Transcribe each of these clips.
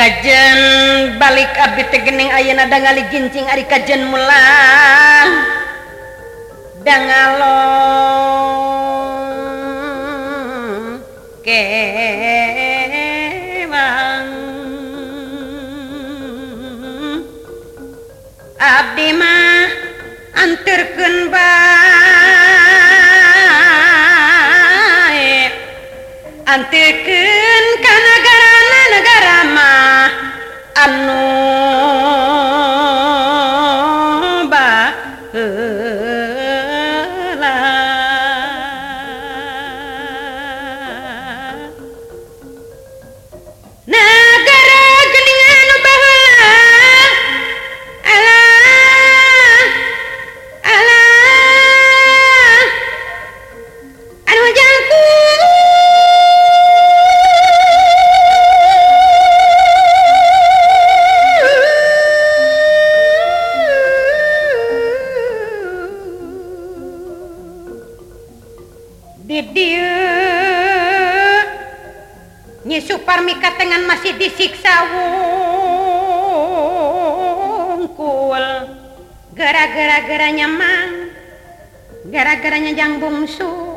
Kajian balik Abdi tegening Ayeuna dangali gincing ari kajen mulang. Dangalong kemang Abdi mah anterkeun bae. Anterkeun ka nagarana negara mah. anu Didiu nyisu parmi katengan masih disiksa wongkul gara-gara-garanya mang. Gara-garanya jang bungsu.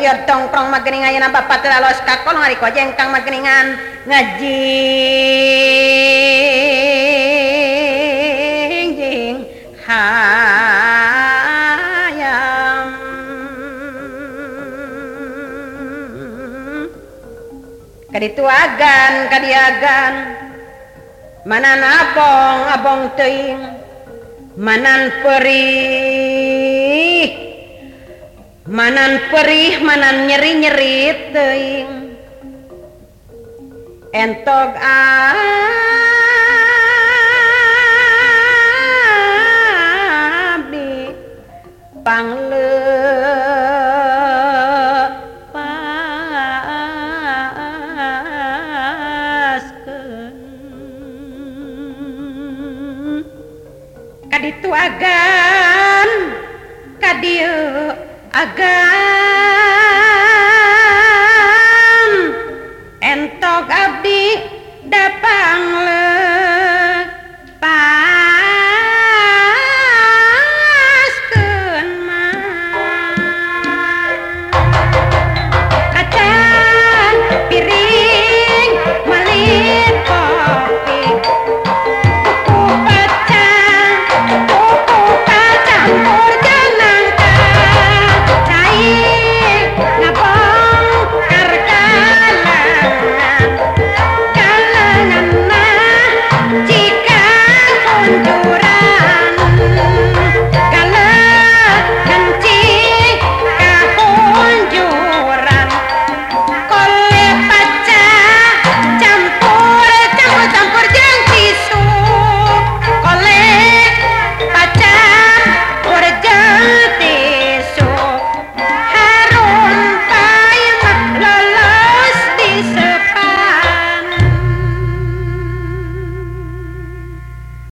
bayar tongprong mageningan Bapak terus kakol hari kojengkang mageningan ngaji. Jing hayam. Kaditu agan kadiagan. Manan nabong abong teing manan perih manan perih manan nyeri-nyerit teing entog abdi panglepaskeun kaditu agan kadieu அக்கா